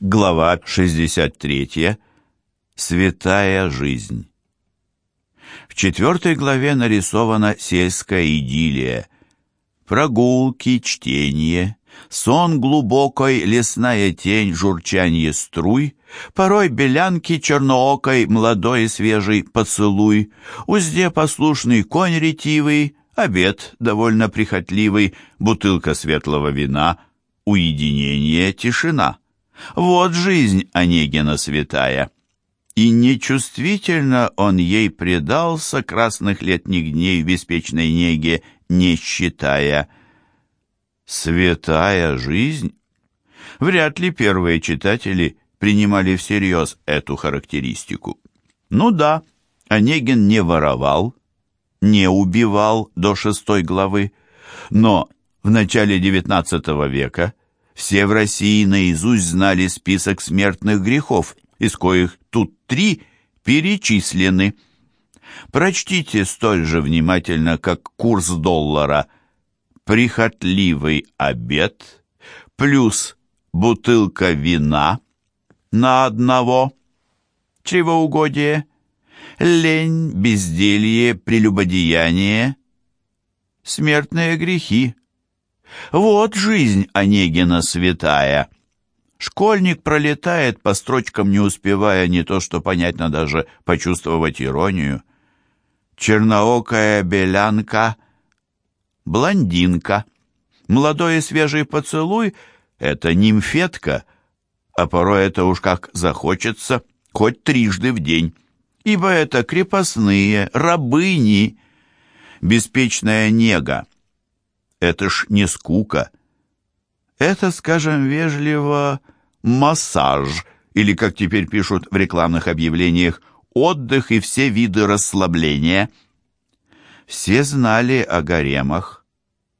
Глава 63. Святая жизнь. В четвертой главе нарисована сельская идиллия. Прогулки, чтение, сон глубокой, лесная тень, журчанье струй, порой белянки черноокой, молодой и свежий поцелуй, узде послушный конь ретивый, обед довольно прихотливый, бутылка светлого вина, уединение, тишина. Вот жизнь Онегина святая. И нечувствительно он ей предался красных летних дней в беспечной неге, не считая. Святая жизнь? Вряд ли первые читатели принимали всерьез эту характеристику. Ну да, Онегин не воровал, не убивал до шестой главы, но в начале XIX века – все в России наизусть знали список смертных грехов, из коих тут три перечислены. Прочтите столь же внимательно, как курс доллара. Прихотливый обед плюс бутылка вина на одного. Чревоугодие, лень, безделье, прелюбодеяние, смертные грехи. Вот жизнь Онегина святая. Школьник пролетает по строчкам, не успевая не то что понять, но даже почувствовать иронию. Черноокая белянка, блондинка, молодой и свежий поцелуй — это нимфетка, а порой это уж как захочется, хоть трижды в день, ибо это крепостные, рабыни, беспечная нега это ж не скука. Это, скажем вежливо, массаж, или, как теперь пишут в рекламных объявлениях, отдых и все виды расслабления. Все знали о гаремах.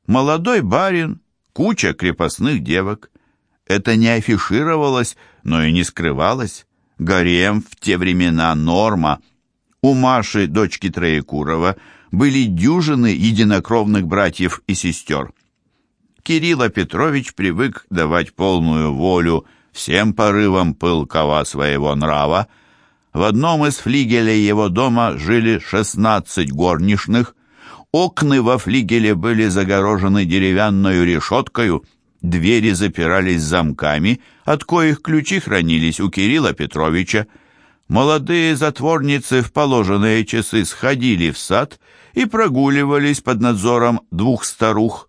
Молодой барин, куча крепостных девок. Это не афишировалось, но и не скрывалось. Гарем в те времена норма. У Маши, дочки Троекурова, были дюжины единокровных братьев и сестер. Кирилл Петрович привык давать полную волю всем порывам пылкова своего нрава. В одном из флигелей его дома жили шестнадцать горничных. Окны во флигеле были загорожены деревянной решеткою, двери запирались замками, от коих ключи хранились у Кирилла Петровича. Молодые затворницы в положенные часы сходили в сад и прогуливались под надзором двух старух.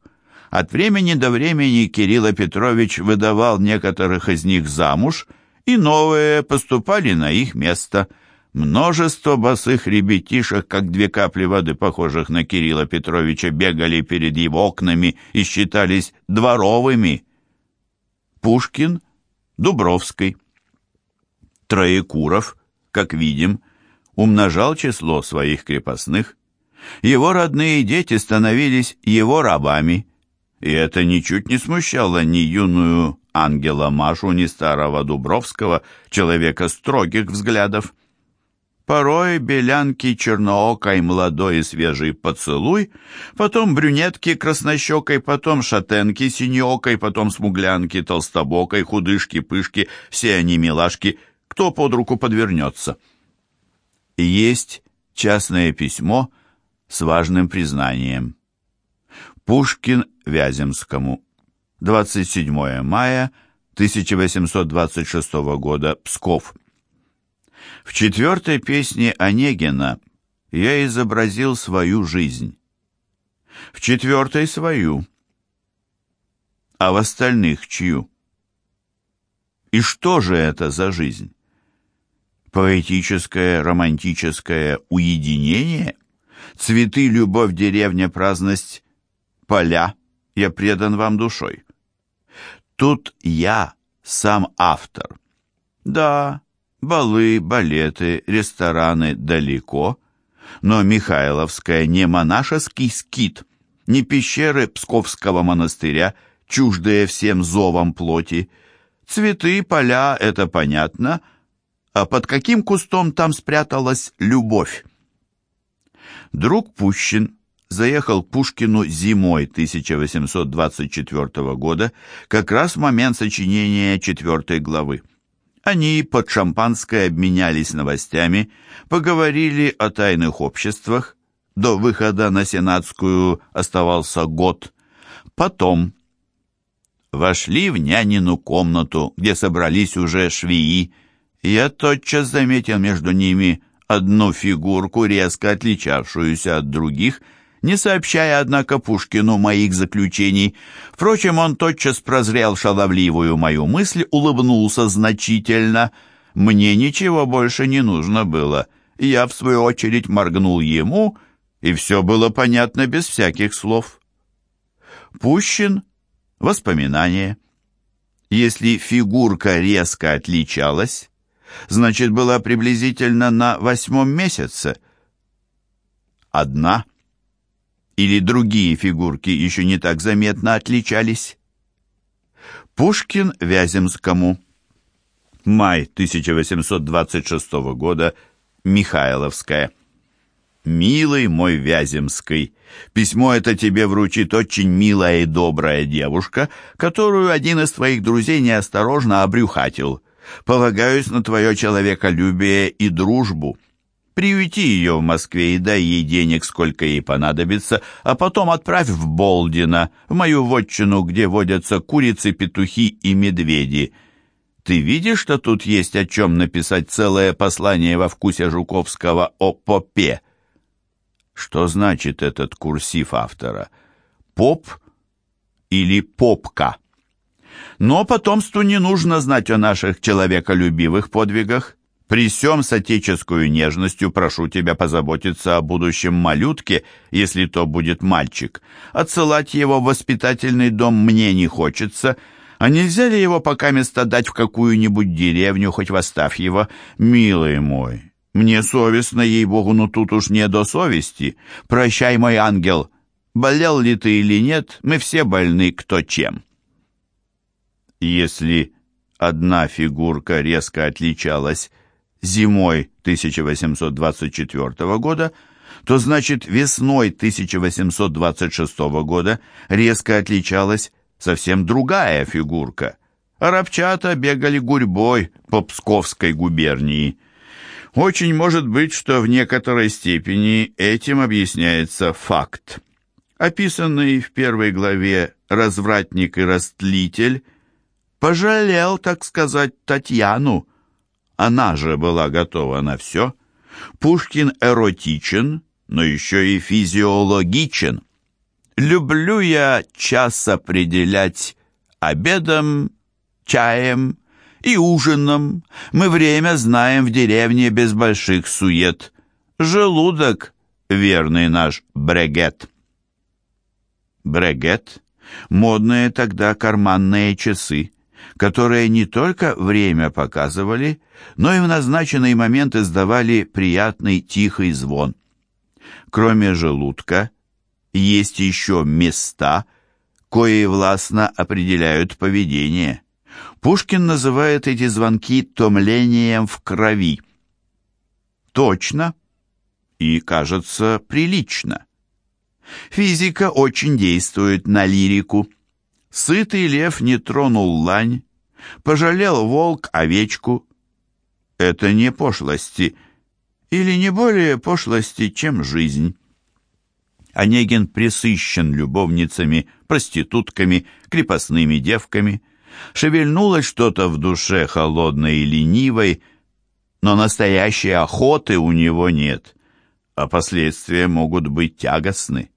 От времени до времени Кирилл Петрович выдавал некоторых из них замуж, и новые поступали на их место. Множество босых ребятишек, как две капли воды, похожих на Кирилла Петровича, бегали перед его окнами и считались дворовыми. Пушкин, Дубровский. Троекуров как видим, умножал число своих крепостных. Его родные дети становились его рабами, и это ничуть не смущало ни юную Ангела Машу, ни старого Дубровского, человека строгих взглядов. Порой белянки черноокой молодой и свежий поцелуй, потом брюнетки краснощекой, потом шатенки синеокой, потом смуглянки толстобокой, худышки-пышки, все они милашки, кто под руку подвернется. Есть частное письмо с важным признанием. Пушкин Вяземскому. 27 мая 1826 года. Псков. В четвертой песне Онегина я изобразил свою жизнь. В четвертой свою. А в остальных чью? И что же это за жизнь? Поэтическое, романтическое уединение? Цветы, любовь, деревня, праздность, поля. Я предан вам душой. Тут я, сам автор. Да, балы, балеты, рестораны далеко, но Михайловская не монашеский скит, не пещеры Псковского монастыря, чуждые всем зовам плоти. Цветы, поля — это понятно — а под каким кустом там спряталась любовь? Друг Пущин заехал к Пушкину зимой 1824 года, как раз в момент сочинения четвертой главы. Они под шампанское обменялись новостями, поговорили о тайных обществах. До выхода на Сенатскую оставался год. Потом вошли в нянину комнату, где собрались уже швеи. Я тотчас заметил между ними одну фигурку, резко отличавшуюся от других, не сообщая, однако, Пушкину моих заключений. Впрочем, он тотчас прозрел шаловливую мою мысль, улыбнулся значительно. Мне ничего больше не нужно было. Я, в свою очередь, моргнул ему, и все было понятно без всяких слов. Пущин Воспоминание. Если фигурка резко отличалась, значит, была приблизительно на восьмом месяце. Одна или другие фигурки еще не так заметно отличались. Пушкин Вяземскому. Май 1826 года. Михайловская. «Милый мой Вяземский, письмо это тебе вручит очень милая и добрая девушка, которую один из твоих друзей неосторожно обрюхатил. Полагаюсь на твое человеколюбие и дружбу. Приюти ее в Москве и дай ей денег, сколько ей понадобится, а потом отправь в Болдино, в мою вотчину, где водятся курицы, петухи и медведи». Ты видишь, что тут есть о чем написать целое послание во вкусе Жуковского о попе? Что значит этот курсив автора? Поп или попка? Но потомству не нужно знать о наших человеколюбивых подвигах. При всем с отеческую нежностью прошу тебя позаботиться о будущем малютке, если то будет мальчик. Отсылать его в воспитательный дом мне не хочется, а нельзя ли его пока место дать в какую-нибудь деревню, хоть в его, милый мой? Мне совестно, ей-богу, но тут уж не до совести. Прощай, мой ангел. Болел ли ты или нет, мы все больны кто чем. Если одна фигурка резко отличалась зимой 1824 года, то значит весной 1826 года резко отличалась совсем другая фигурка. Арабчата бегали гурьбой по Псковской губернии. Очень может быть, что в некоторой степени этим объясняется факт. Описанный в первой главе развратник и растлитель пожалел, так сказать, Татьяну. Она же была готова на все. Пушкин эротичен, но еще и физиологичен. Люблю я час определять обедом, чаем, и ужином. Мы время знаем в деревне без больших сует. Желудок — верный наш брегет. Брегет — модные тогда карманные часы, которые не только время показывали, но и в назначенный момент издавали приятный тихий звон. Кроме желудка, есть еще места, кои властно определяют поведение. Пушкин называет эти звонки томлением в крови. Точно и, кажется, прилично. Физика очень действует на лирику. Сытый лев не тронул лань, пожалел волк овечку. Это не пошлости, или не более пошлости, чем жизнь. Онегин присыщен любовницами, проститутками, крепостными девками – Шевельнулось что-то в душе холодной и ленивой, но настоящей охоты у него нет, а последствия могут быть тягостны.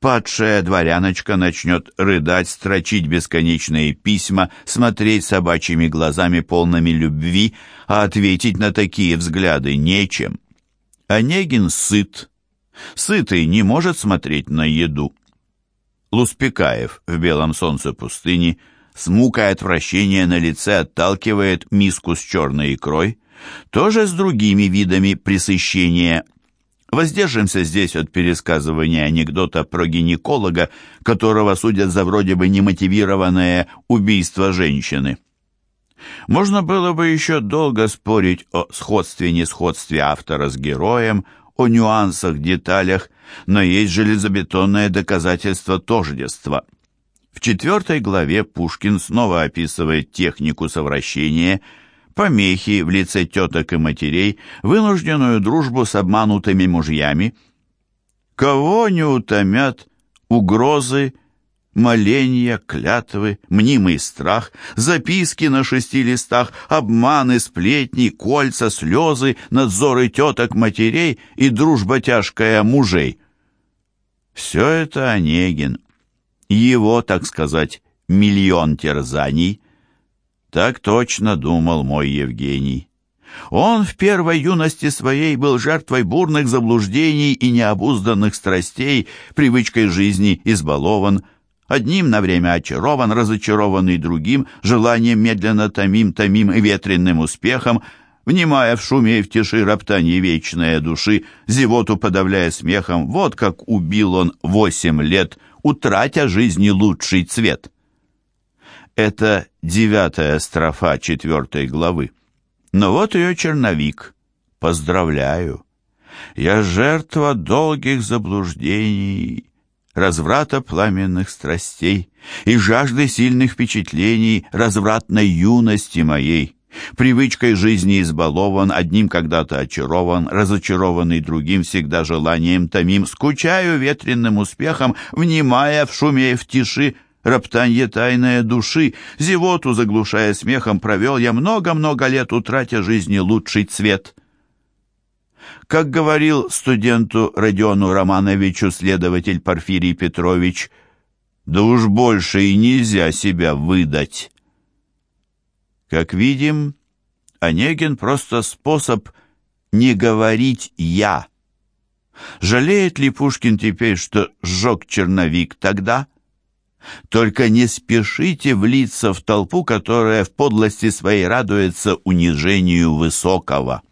Падшая дворяночка начнет рыдать, строчить бесконечные письма, смотреть собачьими глазами полными любви, а ответить на такие взгляды нечем. Онегин сыт. Сытый не может смотреть на еду. Луспекаев в «Белом солнце пустыни» с мукой отвращения на лице отталкивает миску с черной икрой, тоже с другими видами пресыщения. Воздержимся здесь от пересказывания анекдота про гинеколога, которого судят за вроде бы немотивированное убийство женщины. Можно было бы еще долго спорить о сходстве-несходстве автора с героем, о нюансах, деталях, но есть железобетонное доказательство тождества – в четвертой главе Пушкин снова описывает технику совращения, помехи в лице теток и матерей, вынужденную дружбу с обманутыми мужьями. Кого не утомят угрозы, моления, клятвы, мнимый страх, записки на шести листах, обманы, сплетни, кольца, слезы, надзоры теток, матерей и дружба тяжкая мужей. Все это Онегин. Его, так сказать, миллион терзаний. Так точно думал мой Евгений. Он в первой юности своей был жертвой бурных заблуждений и необузданных страстей, привычкой жизни избалован, Одним на время очарован, разочарованный другим, желанием медленно томим, томим и ветренным успехом, внимая в шуме и в тиши роптанье вечной души, зевоту подавляя смехом, вот как убил он восемь лет, утратя жизни лучший цвет. Это девятая строфа четвертой главы. Но вот ее черновик. Поздравляю. Я жертва долгих заблуждений, разврата пламенных страстей и жажды сильных впечатлений развратной юности моей. Привычкой жизни избалован, одним когда-то очарован, разочарованный другим всегда желанием томим, скучаю ветренным успехом, внимая в шуме и в тиши, роптанье тайное души, зевоту заглушая смехом, провел я много-много лет, утратя жизни лучший цвет. Как говорил студенту Родиону Романовичу следователь Порфирий Петрович, да уж больше и нельзя себя выдать. Как видим, Онегин просто способ не говорить «я». Жалеет ли Пушкин теперь, что сжег черновик тогда? Только не спешите влиться в толпу, которая в подлости своей радуется унижению высокого.